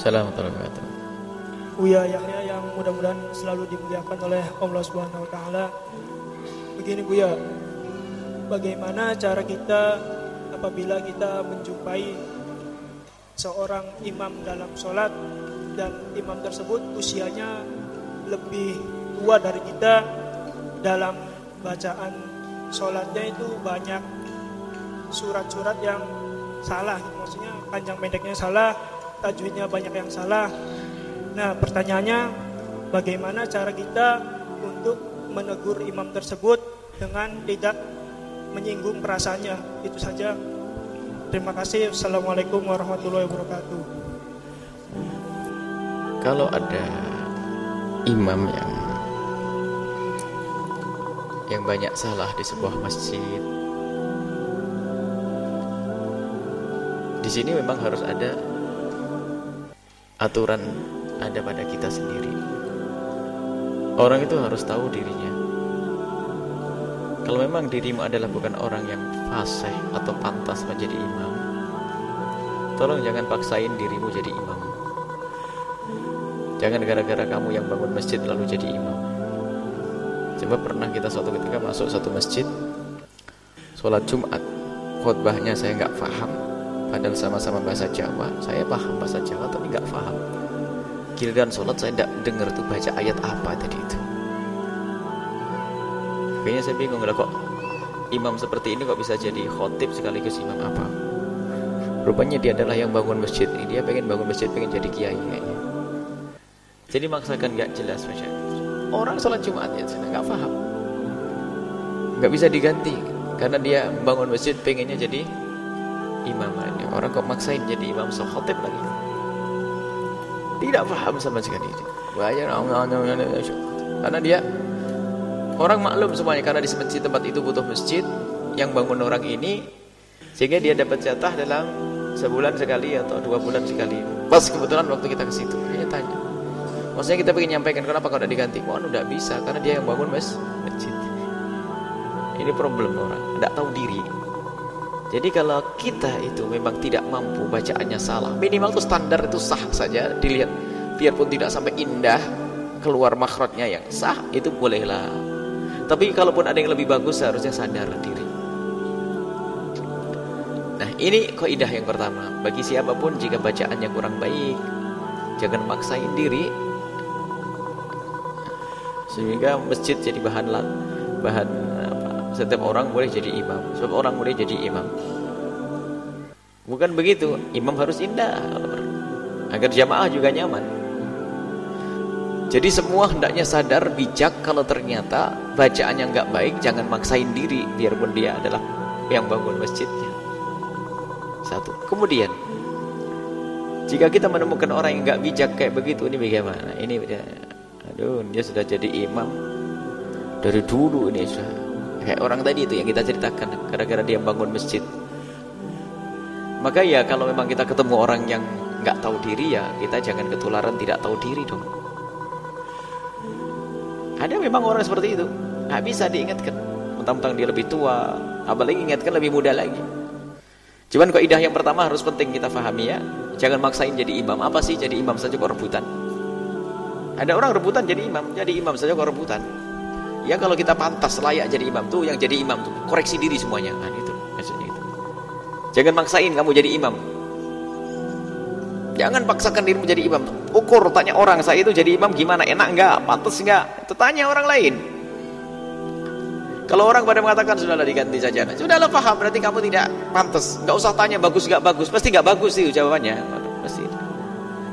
Assalamualaikum warahmatullahi wabarakatuh. Buya Yahya yang mudah-mudahan selalu dimuliakan oleh Allah Subhanahu wa taala. Begini Buya, bagaimana cara kita apabila kita menjumpai seorang imam dalam sholat dan imam tersebut usianya lebih tua dari kita dalam bacaan sholatnya itu banyak surat-surat yang salah maksudnya panjang pendeknya salah tajwidnya banyak yang salah. Nah pertanyaannya bagaimana cara kita untuk menegur imam tersebut dengan tidak menyinggung perasaannya? Itu saja. Terima kasih. Assalamualaikum warahmatullahi wabarakatuh. Kalau ada imam yang yang banyak salah di sebuah masjid, di sini memang harus ada aturan ada pada kita sendiri. Orang itu harus tahu dirinya. Kalau memang dirimu adalah bukan orang yang fasih atau pantas menjadi imam, tolong jangan paksain dirimu jadi imam. Jangan gara-gara kamu yang bangun masjid lalu jadi imam. Coba pernah kita suatu ketika masuk satu masjid, sholat Jumat, khutbahnya saya nggak paham, padahal sama-sama bahasa Jawa, saya paham bahasa Jawa tapi nggak paham. Giliran sholat saya tidak dengar tuh baca ayat apa tadi itu. Kayaknya saya bingung lah kok imam seperti ini kok bisa jadi khotib sekaligus imam apa? Rupanya dia adalah yang bangun masjid. Dia pengen bangun masjid, pengen jadi kiai kayaknya. Jadi maksakan nggak jelas baca. Orang sholat Jumat ya nggak paham, nggak bisa diganti karena dia bangun masjid pengennya jadi imam aja. Orang kok maksain jadi imam khotib lagi. Tidak paham sama sekali. Banyak karena dia orang maklum semuanya karena di masjid tempat itu butuh masjid yang bangun orang ini sehingga dia dapat jatah dalam sebulan sekali atau dua bulan sekali. Pas kebetulan waktu kita ke situ, dia tanya. Maksudnya kita ingin nyampaikan kenapa kau tidak diganti? Wah, udah bisa karena dia yang bangun mas masjid. Ini problem orang, tidak tahu diri. Jadi kalau kita itu memang tidak mampu bacaannya salah, minimal tuh standar itu sah saja dilihat. Biarpun tidak sampai indah keluar makhrajnya yang sah itu bolehlah. Tapi kalaupun ada yang lebih bagus seharusnya sadar diri. Nah ini kaidah yang pertama bagi siapa pun jika bacaannya kurang baik jangan maksain diri sehingga masjid jadi bahan bahan setiap orang boleh jadi imam. Setiap orang boleh jadi imam. Bukan begitu. Imam harus indah. Agar jamaah juga nyaman. Jadi semua hendaknya sadar bijak kalau ternyata bacaan yang nggak baik jangan maksain diri biarpun dia adalah yang bangun masjidnya. Satu. Kemudian jika kita menemukan orang yang nggak bijak kayak begitu ini bagaimana? Ini aduh dia sudah jadi imam. Dari dulu ini sudah kayak orang tadi itu yang kita ceritakan gara-gara dia bangun masjid. Maka ya kalau memang kita ketemu orang yang nggak tahu diri ya kita jangan ketularan tidak tahu diri dong. Ada memang orang seperti itu. Nggak bisa diingatkan. Mentang-mentang dia lebih tua apalagi ingatkan lebih muda lagi. Cuman kaidah yang pertama harus penting kita pahami ya. Jangan maksain jadi imam. Apa sih jadi imam saja kok rebutan? Ada orang rebutan jadi imam, jadi imam saja kok rebutan. Ya kalau kita pantas layak jadi imam tuh, yang jadi imam tuh koreksi diri semuanya. Kan itu maksudnya itu. Jangan maksain kamu jadi imam. Jangan paksakan dirimu jadi imam. Ukur tanya orang saya itu jadi imam gimana? Enak enggak? Pantas enggak? Itu tanya orang lain. Kalau orang pada mengatakan sudahlah diganti saja. Nah, sudahlah paham berarti kamu tidak pantas. Enggak usah tanya bagus enggak bagus. Pasti enggak bagus sih jawabannya. Pasti.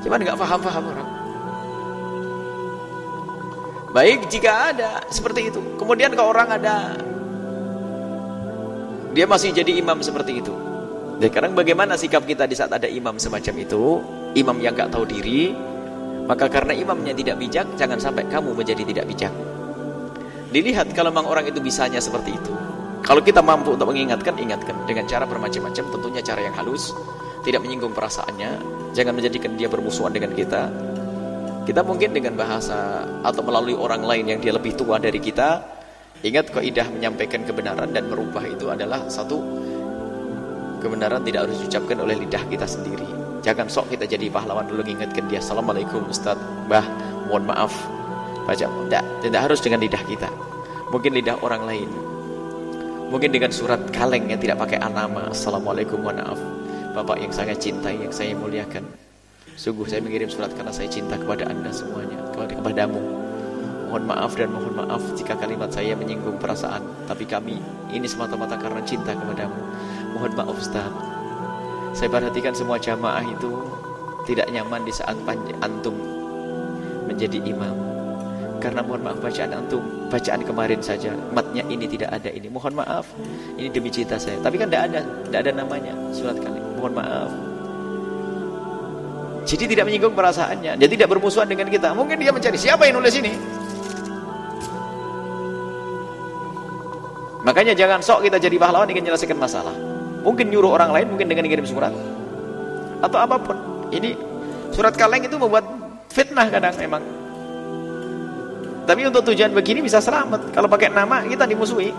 Cuman enggak paham-paham orang. Baik jika ada seperti itu. Kemudian kalau orang ada dia masih jadi imam seperti itu. Dan sekarang bagaimana sikap kita di saat ada imam semacam itu? Imam yang gak tahu diri, maka karena imamnya tidak bijak, jangan sampai kamu menjadi tidak bijak. Dilihat kalau memang orang itu bisanya seperti itu. Kalau kita mampu untuk mengingatkan, ingatkan dengan cara bermacam-macam, tentunya cara yang halus, tidak menyinggung perasaannya, jangan menjadikan dia bermusuhan dengan kita, kita mungkin dengan bahasa atau melalui orang lain yang dia lebih tua dari kita, ingat kaidah menyampaikan kebenaran dan merubah itu adalah satu kebenaran tidak harus diucapkan oleh lidah kita sendiri. Jangan sok kita jadi pahlawan dulu ngingetkan dia. Assalamualaikum Ustaz. Bah, mohon maaf. Baca. Tidak, tidak harus dengan lidah kita. Mungkin lidah orang lain. Mungkin dengan surat kaleng yang tidak pakai nama. Assalamualaikum mohon maaf. Bapak yang saya cintai, yang saya muliakan. Sungguh saya mengirim surat karena saya cinta kepada anda semuanya. Kepada kepadamu. Mohon maaf dan mohon maaf jika kalimat saya menyinggung perasaan. Tapi kami ini semata-mata karena cinta kepadamu. Mohon maaf Ustaz. Saya perhatikan semua jamaah itu tidak nyaman di saat antum menjadi imam. Karena mohon maaf bacaan antum, bacaan kemarin saja, matnya ini tidak ada ini. Mohon maaf, ini demi cinta saya. Tapi kan tidak ada, tidak ada namanya surat kali. Mohon maaf. Jadi tidak menyinggung perasaannya, jadi tidak bermusuhan dengan kita. Mungkin dia mencari siapa yang nulis ini. Makanya jangan sok kita jadi pahlawan ingin menyelesaikan masalah. Mungkin nyuruh orang lain, mungkin dengan ngirim surat. Atau apa pun. Ini surat kaleng itu membuat fitnah kadang memang. Tapi untuk tujuan begini bisa selamat. Kalau pakai nama kita dimusuhi.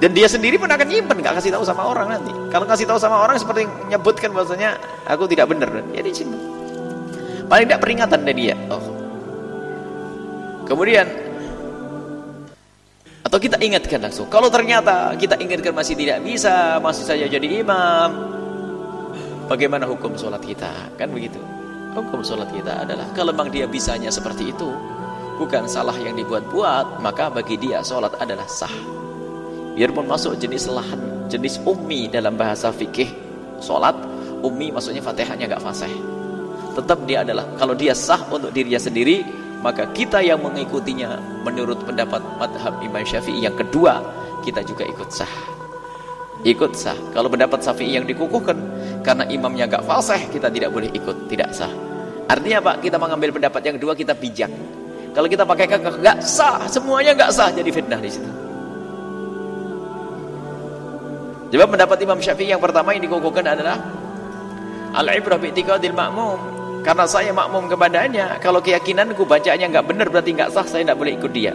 Dan dia sendiri pun akan nyimpen, nggak kasih tahu sama orang nanti. Kalau kasih tahu sama orang seperti menyebutkan bahwasanya aku tidak benar, ya disimpan. Paling tidak peringatan dari dia. Oh. Kemudian atau kita ingatkan langsung. Kalau ternyata kita ingatkan masih tidak bisa, masih saja jadi imam, bagaimana hukum sholat kita? Kan begitu. Hukum sholat kita adalah kalau memang dia bisanya seperti itu, bukan salah yang dibuat-buat, maka bagi dia sholat adalah sah. Biarpun masuk jenis lahan, jenis ummi dalam bahasa fikih. Sholat, ummi maksudnya fatihahnya gak fasih. Tetap dia adalah, kalau dia sah untuk dirinya sendiri, maka kita yang mengikutinya menurut pendapat madhab Imam Syafi'i yang kedua kita juga ikut sah. Ikut sah. Kalau pendapat Syafi'i yang dikukuhkan karena imamnya gak falseh kita tidak boleh ikut tidak sah. Artinya apa? Kita mengambil pendapat yang kedua kita bijak. Kalau kita pakai kekeh gak sah. Semuanya gak sah jadi fitnah di situ coba pendapat Imam Syafi'i yang pertama yang dikukuhkan adalah al-ibrah bi'tiqadil ma'mum. Karena saya makmum kepadanya kalau keyakinanku bacaannya nggak benar berarti nggak sah saya nggak boleh ikut dia.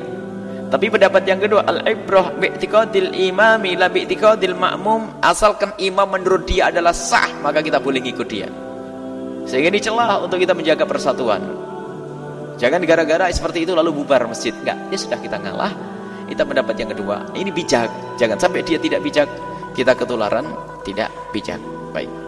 Tapi pendapat yang kedua al-ibrah bi'tiqadil imami la bi'tiqadil makmum asalkan imam menurut dia adalah sah maka kita boleh ikut dia. Sehingga ini celah untuk kita menjaga persatuan. Jangan gara-gara seperti itu lalu bubar masjid. Enggak ya sudah kita ngalah. Kita pendapat yang kedua. Ini bijak. Jangan sampai dia tidak bijak kita ketularan tidak bijak. Baik